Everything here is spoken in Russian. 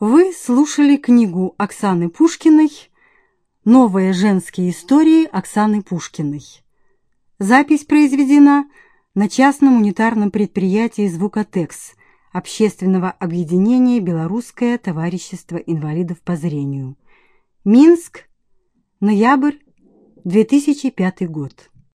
Вы слушали книгу Оксаны Пушкиной «Новые женские истории Оксаны Пушкиной». Запись произведена на частном унитарном предприятии «Звукотекс» Общественного объединения «Белорусское товарищество инвалидов по зрению». Минск, ноябрь 2005 год.